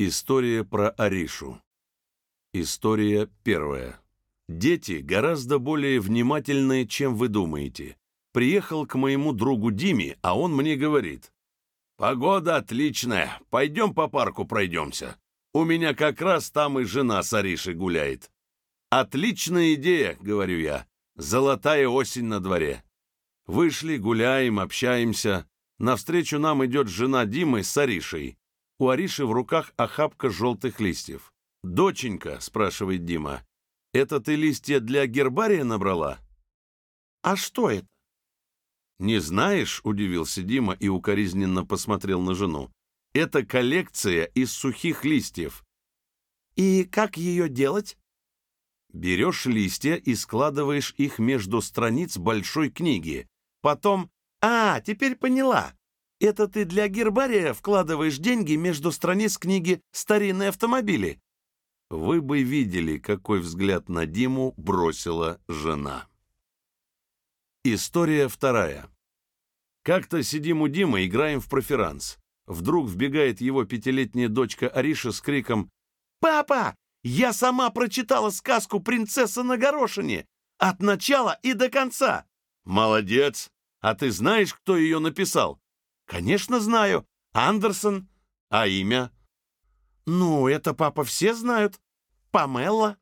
История про Аришу. История первая. Дети гораздо более внимательные, чем вы думаете. Приехал к моему другу Диме, а он мне говорит. «Погода отличная, пойдем по парку пройдемся. У меня как раз там и жена с Аришей гуляет». «Отличная идея», — говорю я. «Золотая осень на дворе». Вышли, гуляем, общаемся. Навстречу нам идет жена Димы с Аришей. У Ариши в руках охапка желтых листьев. «Доченька», — спрашивает Дима, — «это ты листья для гербария набрала?» «А что это?» «Не знаешь?» — удивился Дима и укоризненно посмотрел на жену. «Это коллекция из сухих листьев». «И как ее делать?» Берешь листья и складываешь их между страниц большой книги. Потом... «А, теперь поняла. Это ты для гербария вкладываешь деньги между страниц книги «Старинные автомобили». Вы бы видели, какой взгляд на Диму бросила жена. История вторая. Как-то сидим у Димы, играем в проферанс. Вдруг вбегает его пятилетняя дочка Ариша с криком «Папа, я сама прочитала сказку «Принцесса на горошине» от начала и до конца!» «Молодец! А ты знаешь, кто ее написал?» «Конечно знаю. Андерсон. А имя?» «Ну, это, папа, все знают. Памелла».